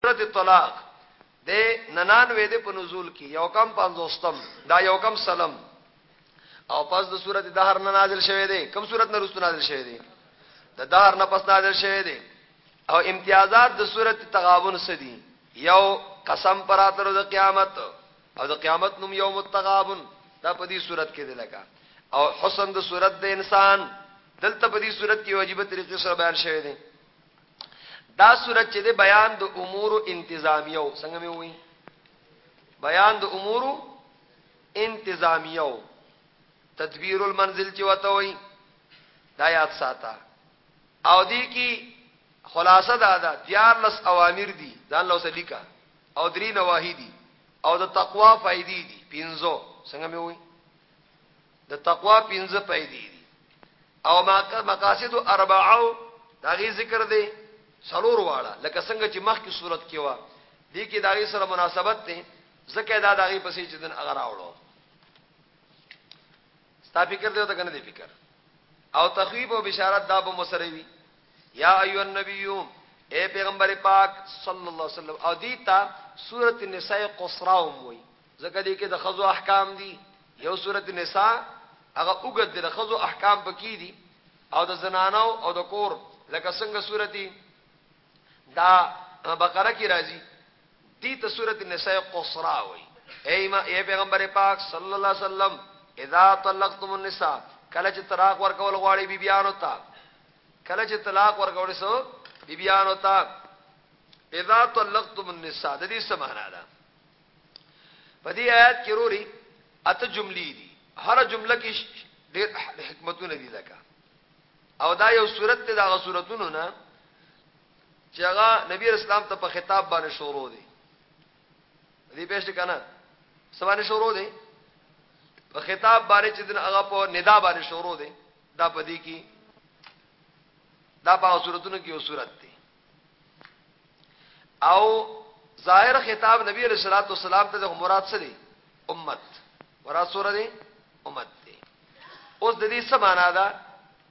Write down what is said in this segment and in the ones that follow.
سورت طلاق د ننان وې د په نزول کې یو کم پنځوستم دا یو کم سلم او پس د سورت دهر نه نازل شوه دی کم سورت نه رسو نازل شوه دی د دهر نه پس نازل شوه دی او امتیازات د سورت تغابن سدي یو قسم پر اتر د قیامت او د قیامت نوم یوم التغابن دا په دې صورت کې دی لکه او حسن د صورت د انسان دلته په دې صورت کې واجبہ طریقې سره بیان شوی دی دا صورت چې د بیان د امور انتظامیو څنګه مې وایي بیان د امور انتظامیو تدبیر المنزل چې وته وایي دا یاد ساته او دی کی خلاصه دا ده دیار لس اوامر دي ځان لو سلیکا او درې نواهی دي او د تقوا فائدې دي پینځو څنګه مې وایي د تقوا پنځه پیدې دي او مقاصد اربعو دا غي ذکر دی سلور واړه لکه څنګه چې مخکې صورت کې و دي کې دا غي سره مناسبت دی زکه دا دا غي پسې چې دن اگر راوړو ستا فکر دی ته کنه دی فکر او تخویب او بشارت دا به مسروي یا ایو النبیو اے پیغمبر پاک صلی الله علیه وسلم او دیتا سورۃ النساء قصرا وی ځکه دې کې د ښځو احکام دي، یو سورت نساء هغه اوږد دی، د ښځو احکام په کې دي او د زنانو او د کور لکه څنګه سورت دا بقره کې راځي دې ته سورت نساء قصرا وایي. اے پیغمبر پاک صلی الله علیه وسلم اذا طلقتم النساء کله چې طلاق ورکول غواړي بیبيانو ته کله چې طلاق ورکول سو بیبيانو ته اذا طلقتم النساء د دې سمانا ده په دې آیات کې روري اته جملې دي هر جمله کې ډېر حکمتونه دي لکه او دا یو صورت ته دا صورتونو نه چې هغه نبی اسلام ته په خطاب باندې شروع دي دې پېښه کنه سمانه شروع دي په خطاب باندې چې دغه هغه په ندا باندې شروع دي دا پدې کې دا په صورتونو کې یو صورت دی او ظاهر خطاب نبی علیہ الصلوۃ والسلام ته مراد څه دی امت مراد سره دی امت دی اوس د دې څه معنا ده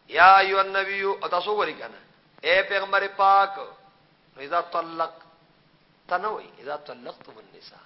یا ایو النبی او تاسو وری کنه اے پیغمبر پاک اذا طلق تنوي اذا طلقتم النساء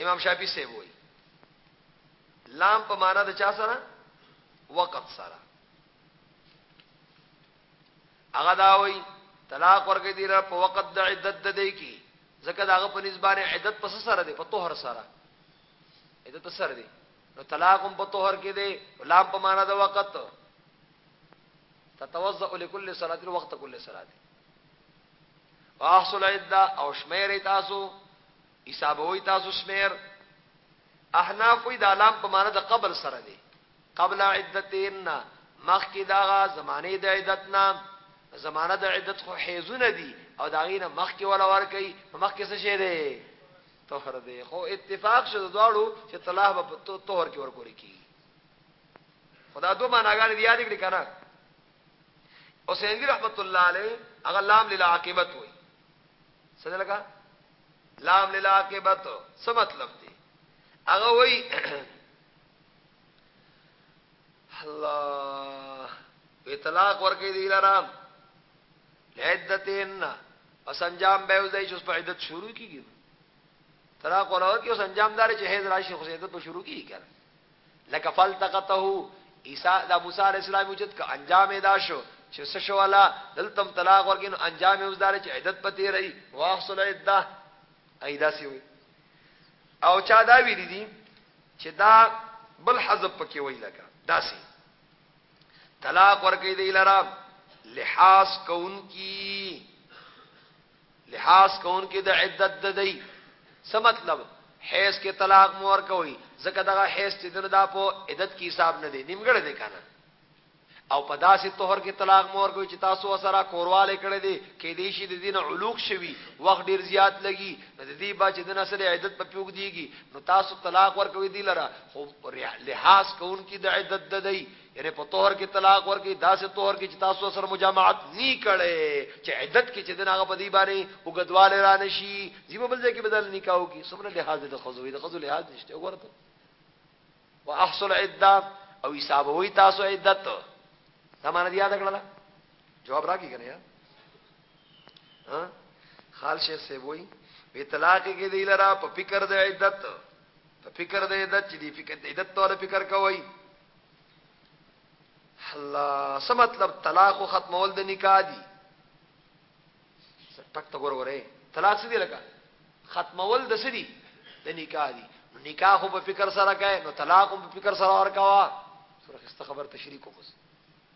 امام شافعي صاحب وایي لام په معنا د چا سره وقت سره هغه دا وایي طلاق ورګې دی په وقت د عدت د دی کی ځکه دا په نسبانه عدت پس سره دی په طهر سره عدت سره دی نو طلاق هم په طهر کې دی لام په معنا د وقت تتوضا لكل صلاه وقت كل صلاه واحصل عده او شمیر تاسو حسابوي تاسو شمیر احناف وی دا لام په معنی د قبل سره دی قبل عدتین مخکې داغه زمانه د عدت نام زمانه د عدت خو حیزونه دي او دا غینه مخکې ولا ور کوي په مخکې څه شي دی طهر دی خو اتفاق شو دواړو چې طلاق په طهر کې ور کوي کی خدا دوه معناګان دی یاد کړی کنه او سیندی رحمت الله علیه هغه لام للعاقبت وای څه لګا لام للعاقبت څه مطلب دی هغه وای الله اطلاق ورکې دی لرام لعدتهن پس انجام به وځي چې په عدت شروع کیږي طلاق ورکې اوس انجام دار چې هیز راشي خو عدت په شروع کیږي لکه فالتقطه عیسی د موسی علیه السلام وجود که انجام یې دا شو چې څه شو الله دلته هم طلاق ورکړي نو انجام یې اوس دا دی چې عدت په تېروي واحصل عده ای داسې وي او چا دا ویلي دي چې دا بل حذف پکې وایي لکه داسې طلاق ورکړي دی لرا لحاظ کون کی لحاظ کوونکي د عدت د دی څه مطلب حیث کې طلاق مو ورکوي ځکه دغه حیث چې دنه دا په عدت کې حساب نه دی نیمګړی دی کنه او په داسې طهر کې طلاق مور کوي چې تاسو سره کورواله کړی دی کې دې شي د دین علوق شوی وخت ډیر زیات لګي د دې با چې د نسل عدت په پیوګ دیږي نو تاسو طلاق ورکوي دی لره خو لحاظ کوونکې د عدت د دی یعنی په طور کې طلاق ورکی داسې طور کې چې تاسو سره مجامعت نی کړي چې عدت کې چې دغه په دی باندې وګدواله را نشي زیبه بل ځای کې بدل نکاح کی سمره لحاظ د خزوی د خزو لحاظ نشته ورته واحصل عده او حساب وای تاسو عدت دا معنی دی یاد کړل جواب راکی کنه یا ها خال شیخ سی وای په طلاق کې دی لرا په فکر د عدت په فکر د عدت چې دی فکر د عدت تور فکر کوي الله څه مطلب طلاق خو ختمول د نکاح دي ټک ته ګور وره طلاق څه دی لکه ختمول د سړي د نکاح دي نو نکاح خو په فکر سره کوي نو طلاق هم په فکر سره ورکوا سره خسته خبر تشریح کوم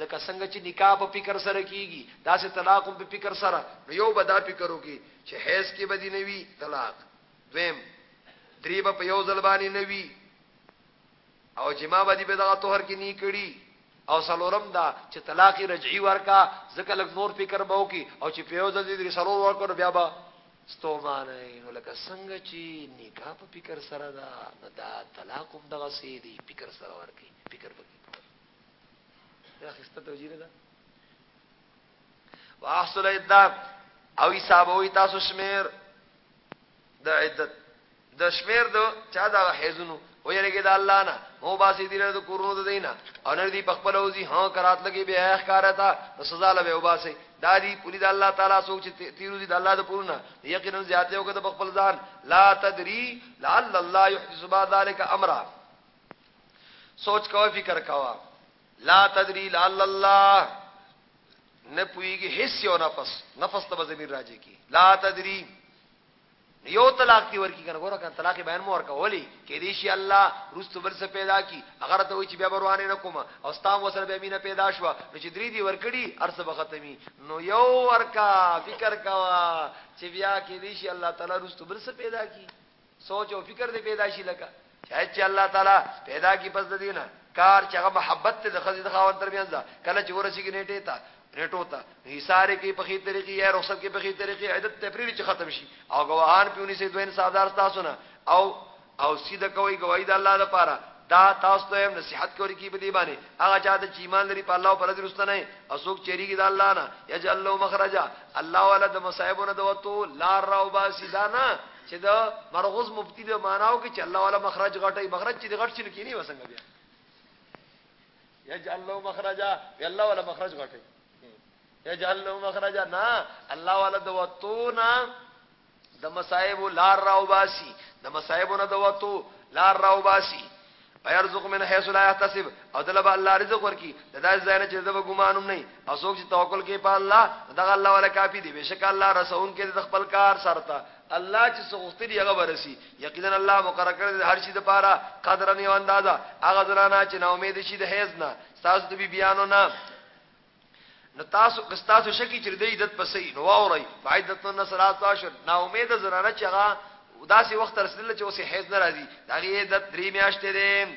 لکه څنګه چې نکاح په فکر سره کیږي دا سه طلاق هم په فکر سره نو یو به دا فکر وکي چې حیز کې به دی نوي طلاق دویم درې به په یو ځل باندې نوي او جما به دی به دغه طهر کې نه کړي او سلورم دا چې طلاق رجعي ورکا ځکه لګ نور فکر به وکي او چې په یو ځل دې سلور ورکړو بیا به ستومانه یې نو لکه څنګه چې نکاح په فکر سره ده نو دا طلاق هم دغه سي دی فکر سره ورکی فکر پکې دا خسته توجیه ده واحصل عدت او حساب وي تاسو شمیر د عدت د شمېر د چا د حیزونو ویریږي د الله نه هو باسي دي له کورونو د دینه او نه دي په خپل اوزي هو کرات لګي به اخکاره تا نو سزا له به وباسي دا دي پوری د الله تعالی سوچ چې تیرو دي د الله د پورونه یقینا زیاته او کده په خپل ځان لا تدری لعل الله يحدث بعد ذلك امرا سوچ کوه فکر کوه لا تدری لعل الله نه پویږي هیڅ یو نفس نفس ته زمير راځي کی لا تدری یو طلاق دی ورکی کنه ګوره کنه طلاق بیان مو ورکا ولی کې دی شي الله رستو بل څه پیدا کی اگر ته وی چې بیا بروانه نه کوم او ستام وسره به امینه پیدا شو نو چې درې دی ورکړي ارسه به ختمي نو یو ورکا فکر کوا چې بیا کې دی شي الله تعالی رستو بل څه پیدا کی سوچ او فکر دې پیدا شي لکه چاہے چې الله تعالی پیدا کی پس د دینه کار چې هغه محبت ته د خزې د خاوند ترمنځ ده کله چې ورسیږي نیټه ته نیټو ته حساره کې په خې طریقې یا رخصت کې په خې طریقې عدت تفریری چې ختم شي او گواهان پیونی سي دوه انصافدار تاسو نه او او سیده کوي گواہی د الله لپاره دا تاسو ته هم نصيحت کوي کی په دی باندې هغه چا ته چې ایمان لري په الله او پر دې رستنه او څوک چریږي د الله نه یجعل له مخرجا الله ولا د مصايبونو دوتو لار راو باسي دا نه چې دا مرغوز مفتی د ماناو کې چې الله والا مخرج غټي مخرج چې غټ شي نو کینی وسنګ بیا یجعل له مخرجا الله والا مخرج غټي یجعل له مخرجا نا الله والا د وتونا د مصائب لار راو باسي د مصائب نه د وتو لار راو باسي ويرزق من حيث لا يحتسب او دله به الله رزق ورکي د داسې ځای نه چې د به ګمان هم نه وي او څوک چې توکل کوي په الله نو دغه الله ولا کافي دی بېشک الله رسوونکی دی د خپل کار سره ته الله چې څه غوښتي دی هغه به رسي یقینا الله مقرر کړی دی د هر شي دپاره قدرا یو اندازه هغه زنانه چې ناامید شي د حیض نه ستاسو د بیبیانو نه نو تاسو که تاسو شکی چې د عدت پسې نو واوري فائدت نو نصرات عشر نا امید زنانه چې هغه داسې وخت رسیدل چې اوسې حیز نه راځي دا غي عدت درې میاشتې ده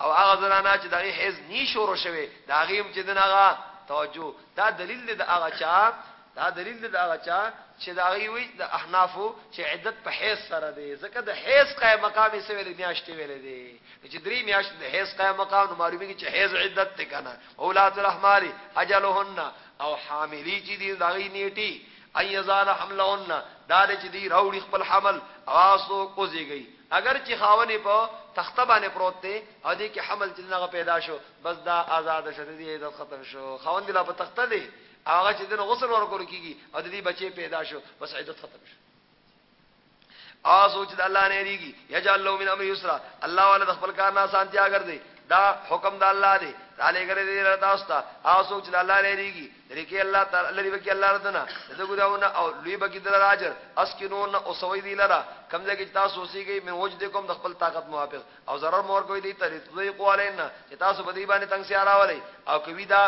او هغه زنانه چې دغه حیز ني شروع شوه دا غي هم چې دغه توجه دا دلیل دی د هغه چا دا دلیل دی د هغه چا چې دا غي وي د احنافو چې عدت په حیز سره دی ځکه د حیز قائم مقام یې سویل میاشتې ویلې دي چې درې میاشتې د حیز قائم مقام نو معلومیږي چې حیز عدت ته کنه اولاد الرحمال اجلهن او حاملی چې دی دغی نیټی ایزان حملهن دا دې چې دی راوړي خپل حمل اواسو کوزیږي اگر چې خاونې په تخته باندې پروت دی او دې کې حمل چې نه پیدا شو بس دا آزاد شته دی عزت ختم شو خاون دی لا په تخته دی هغه چې دنه غسل ورکول کیږي او دې بچي پیدا شو بس عزت ختم شو او سوچ د الله نه ریږي یجعل له من امر یسرا الله والا د خپل کار نه سانتیا ګرځي دا حکم د الله دی تعالی ګره دې را تاسو ته او سوچ د الله نه ریږي ریکي الله تعالی لري وکي الله ردنا د ګداونه او لوی بګی د راجر اسکنون او سوي دی لرا کمزې کې تاسو وسیږي من وجد کوم د خپل طاقت موافق او zarar مور کوي دی ترې دوی قوالینا چې تاسو بدی باندې تنگ سي اراولي او کوي دا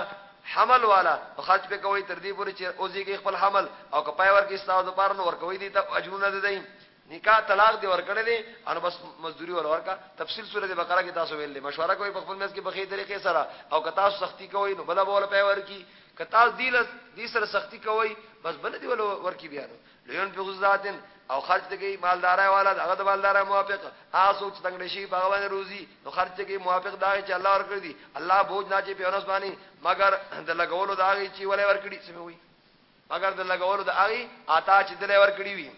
حمل والا نو خرچ پرې کوئ تر دې پورې چې وزېږي خپل حمل او که پای ورکړي ستاسو لپاره نو ورکوئ دوی ته اجرونه د دوی. نکاح طلاق دې ورکړی دی نو بس مزدوري ورله ورکړه تفصیل سورت بقره کې تاسو ویل دی مشوره کوئ په خپل منځ کې په ښې طریقې سره او که تاسو سختی کوئ نو بله به ورله پای ورکړي که تاسو دوی له دوی سره سختی کوئ بس بله دې ورله ورکړي بیا نو لیون په غزاتن او خرج ته کوي مالدارای والا دغه د مالدارای موافق آسو چې څنګه شي په غوانه روزي نو خرج ته کوي موافق دا چې الله ورکړي دي الله بوج نه چې په ورځ باندې مگر د لګولو دا غي چې ولې ورکړي سمې وي مگر د لګولو دا غي آتا چې دلې ورکړي وي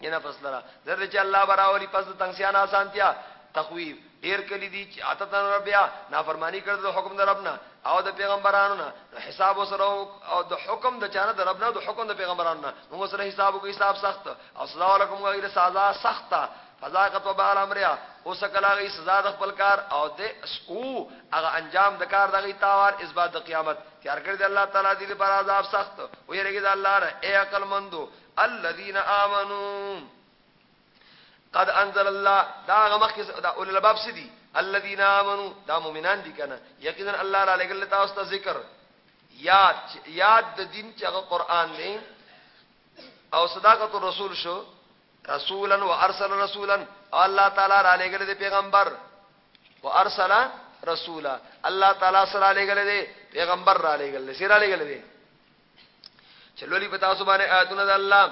ینه فصل را درته چې الله براولي پس تنگسیان آسانتیا تخویب ډېر کلي دي چې اته تنه ربيا نافرماني کړې ده د حکم د رب نه او د پېغمبرانو نه، نو حساب ورسره وکړه، او د حکم د چا نه د رب نه او د حکم د پېغمبرانو نه مونږ ورسره حساب وکړو، حساب سخت، او سزا ورکړو مونږ هغوی له سزا سخته، فذاقت وبال امرها وڅکله هغوی سزا د خپل کار، او د، او هغه انجام د کار د هغوی تاوان اثبات د قيامت، تيار کړی دی الله تعالی دوی لپاره عذاب سخت، ويرېږئ د الله نه، ای عقلمندو، الذين آمنو! قد انزل الله دا هغه مخکې دا اول الباب څه دي الذين امنوا دا مؤمنان دي کنه یقینا الله را لګل تاسو ته ذکر یاد یاد د دین چې هغه قران دی او صداقت الرسول شو رسولا وارسل رسولا الله تعالی را لګل دی پیغمبر وارسل رسولا الله تعالی سره لګل دی پیغمبر را لګل دی سره لګل دی چلولی پتا سو باندې آیاتونه د الله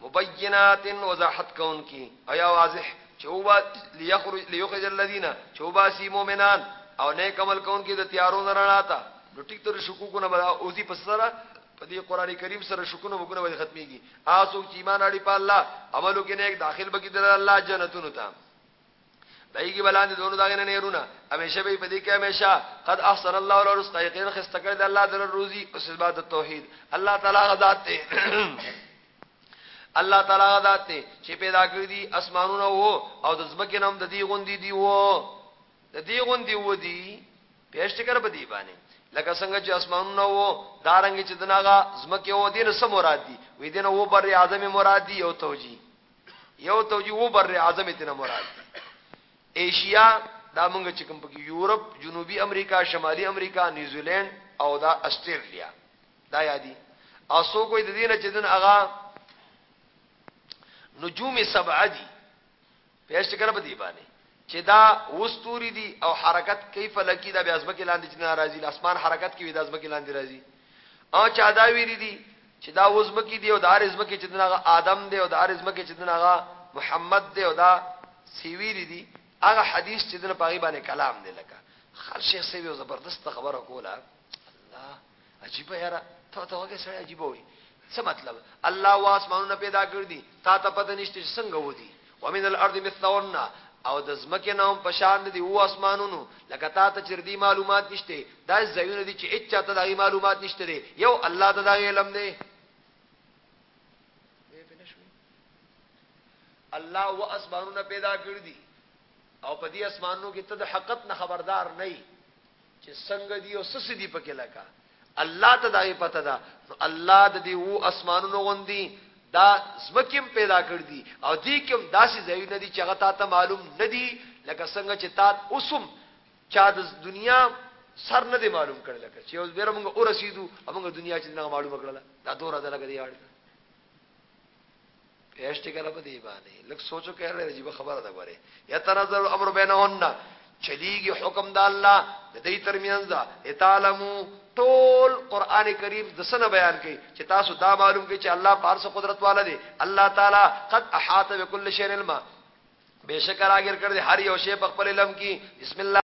مبینات وضاحت کون کی ایا واضح چوبا لیخرج لیخرج الذین چوبا سی مومنان او نیک عمل کون کی د تیارو نه رڼا تا نو ټیک تر شکوکو نه بلا اوزی پس سره په دې قران کریم سره شکونه وګونه به ختميږي آسو چې ایمان اړي په الله عملو کې نیک داخل بګی در الله جنتونو ته پای کې بلاندې دونو داغه نه نهرونه همیشه به پدې کې همیشه قد احسن الله له رزق یقین خسته کړی د الله در روزي او سبا د توحید الله تعالی غذات ته الله تعالی غذات ته چې پیدا کړی دي اسمانونه وو او د زمکه نام د دې غوندي دی وو د دې غوندي وو دی پیش ټکر په دی باندې لکه څنګه چې اسمانونه وو دارنګ چې دناغه زمکه وو دین سم مراد دی وې دین وو بر اعظم مراد دی او توجی یو توجیه و بر اعظم ته نه مراد دی ایشیا دا مونږ چې کوم پکې یورپ جنوبي امریکا شمالي امریکا نیوزیلند او دا استرالیا دا یادی اسو کوئی د دینه چې دن اغا نجوم سبعه دي پېښ کړه په دی باندې چه دا اوه ستوري دي او حرکت کوي فلکي دا بیا ځمکې لاندې چه نه راځي له اسمان حرکت کوي دا ځمکې لاندې راځي او چا دا ویلي دي چه دا اوه ځمکې دي او دا هرې ځمکې چه دنه هغه آدم دی او دا هرې ځمکې چه دنه هغه محمد دی او دا سی ویلي دي هغه حدیث چه دنه په هغې باندې کلام دی لکه خر شیخ صاحب یو زبردست خبره کوله الله عجیب یاره ته ته وګه سره عجیب وي څه مطلب الله واسمانونه پیدا کړ دي تا ته پته نشته څنګه ودی ومن الارض مثلهن او د زمکه نوم پشان دي او اسمانونو لکه تا ته چر دي معلومات نشته دا زوینه دي چې اچا ته دغه معلومات نشته دي یو الله ته دغه علم دی الله و اسمانونه پیدا کړ دي او په دې اسمانونو کې ته د حقیقت نه خبردار نه چې څنګه دي او څه څه دي پکې لکه الله ته دا یې پته ده نو الله د دې وو اسمانونو غوندي دا زمکم پیدا کړ دي او دې کوم داسې ځای نه دي چې هغه تا ته معلوم نه دي لکه څنګه چې تا اوسم چا د دنیا سر نه دی معلوم کړل لکه چې اوس بیره موږ اورسیدو موږ دنیا چې نه معلوم کړل دا دوره ده لګ دی اړ پېشته کنه په دی باندې لک سوچو کړه عجیب خبره ده غره یا تنظر الامر بینهن چلیږي حکم د الله د دې ترمنځ دا اتعلمو ټول قران کریم د سنه بیان کړي چې تاسو دا معلوم کړي چې الله پارس قدرت والا دی الله تعالی قد احاط بكل شيء علما بشکر اگر کړ دې هر یو شی په خپل علم کې بسم الله